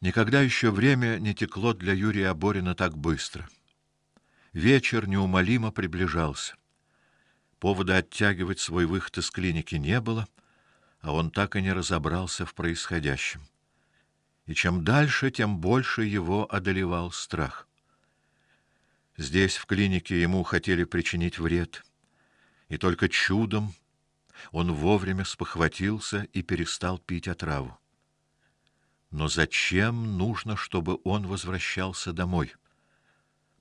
Никогда еще время не текло для Юрия Борина так быстро. Вечер неумолимо приближался. Повода оттягивать свой выход из клиники не было, а он так и не разобрался в происходящем. И чем дальше, тем больше его одолевал страх. Здесь в клинике ему хотели причинить вред, и только чудом он вовремя спохватился и перестал пить отраву. Но зачем нужно, чтобы он возвращался домой?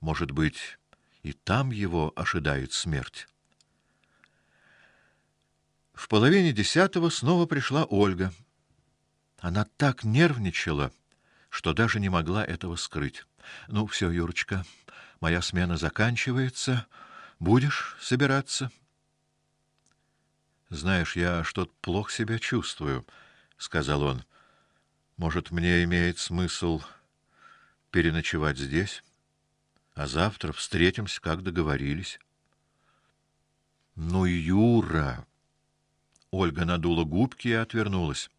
Может быть, и там его ожидает смерть. В половине десятого снова пришла Ольга. Она так нервничала, что даже не могла этого скрыть. Ну все, Юрочка, моя смена заканчивается. Будешь собираться? Знаешь, я что-то плохо себя чувствую, сказал он. Может, мне имеет смысл переночевать здесь, а завтра встретимся, как договорились. Ну, Юра. Ольга надула губки и отвернулась.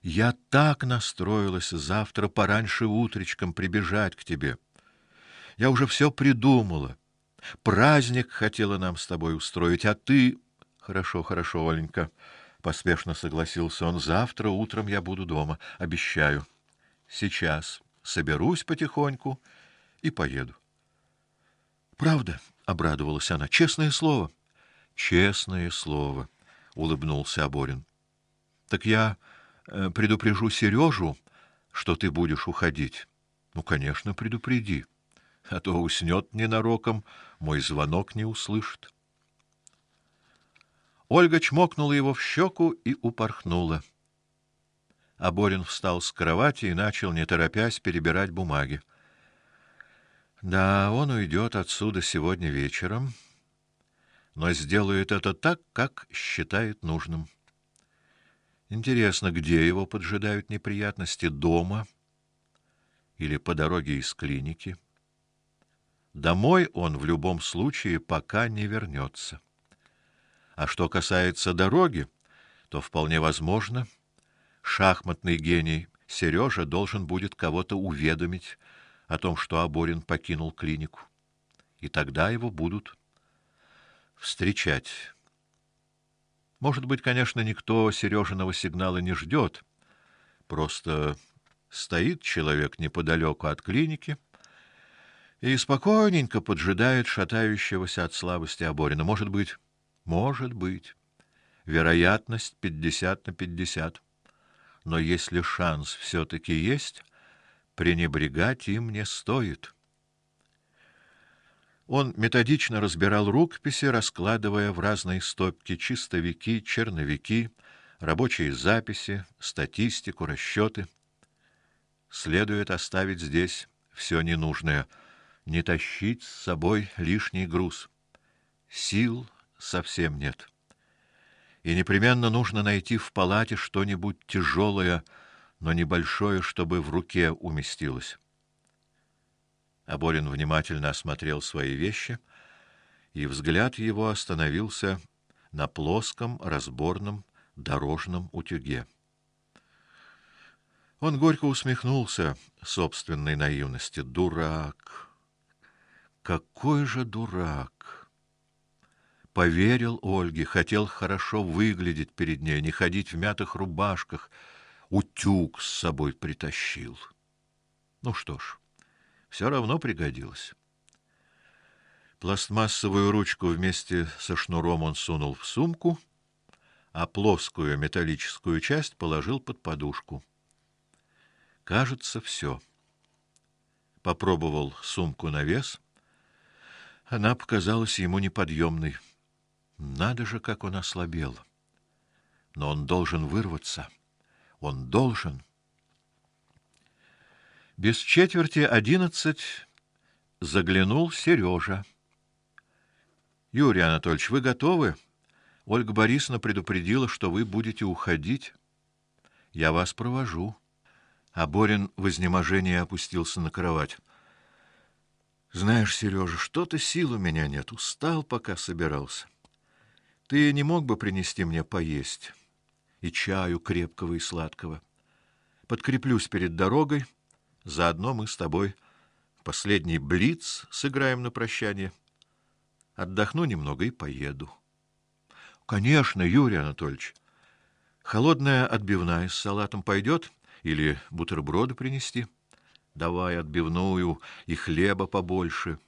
Я так настроилась завтра пораньше утречком прибежать к тебе. Я уже все придумала. Праздник хотела нам с тобой устроить, а ты Хорошо, хорошо, Оленька поспешно согласился он. Завтра утром я буду дома, обещаю. Сейчас соберусь потихоньку и поеду. Правда? обрадовалась она. Честное слово. Честное слово, улыбнулся Аборин. Так я э, предупрежу Сережу, что ты будешь уходить. Ну, конечно, предупреди. А то уснет ненароком, мой звонок не услышит. Ольга чмокнула его в щеку и упорхнула. А Борин встал с кровати и начал, не торопясь, перебирать бумаги. Да, он уйдет отсюда сегодня вечером, но сделает это так, как считает нужным. Интересно, где его поджидают неприятности дома или по дороге из клиники? Домой он в любом случае пока не вернется. А что касается дороги, то вполне возможно, шахматный гений Сережа должен будет кого-то уведомить о том, что Аборин покинул клинику. И тогда его будут встречать. Может быть, конечно, никто Сережиного сигнала не ждет. Просто стоит человек неподалеку от клиники и спокойненько поджидает шатающегося от слабости Аборина. Может быть, может быть. Вероятность пятьдесят на пятьдесят. Но если шанс все таки есть, пренебрегать им не стоит. Он методично разбирал рукописи, раскладывая в разные стопки чистовики, черновики, рабочие записи, статистику, расчеты. Следует оставить здесь все ненужное, не тащить с собой лишний груз. Сил совсем нет. И непременно нужно найти в палате что-нибудь тяжелое, но небольшое, чтобы в руке уместилось. Аборин внимательно осмотрел свои вещи, и взгляд его остановился на плоском разборном дорожном утюге. Он горько усмехнулся собственной наивности. Дурак. Какой же дурак поверил Ольге, хотел хорошо выглядеть перед ней, не ходить в мятых рубашках, утюг с собой притащил. Ну что ж, все равно пригодилось. Пластмассовую ручку вместе со шнуром он сунул в сумку, а плоскую металлическую часть положил под подушку. Кажется, все. Попробовал сумку на вес. Она показалась ему неподъемной. Надо же, как он ослабел. Но он должен вырваться. Он должен. Без четверти одиннадцать заглянул Сережа. Юрий Анатольевич, вы готовы? Ольга Борисовна предупредила, что вы будете уходить. Я вас провожу. А Борин в изнеможении опустился на кровать. Знаешь, Сережа, что-то сил у меня нет, устал, пока собирался. Ты не мог бы принести мне поесть и чаю крепкого и сладкого? Подкреплюсь перед дорогой, Заодно мы с тобой последний блиц сыграем на прощание. Отдохну немного и поеду. Конечно, Юрий Анатольевич. Холодная отбивная с салатом пойдет или бутерброды принести? Давай отбивную и хлеба побольше.